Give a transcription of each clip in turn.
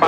Bye.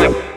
Yep.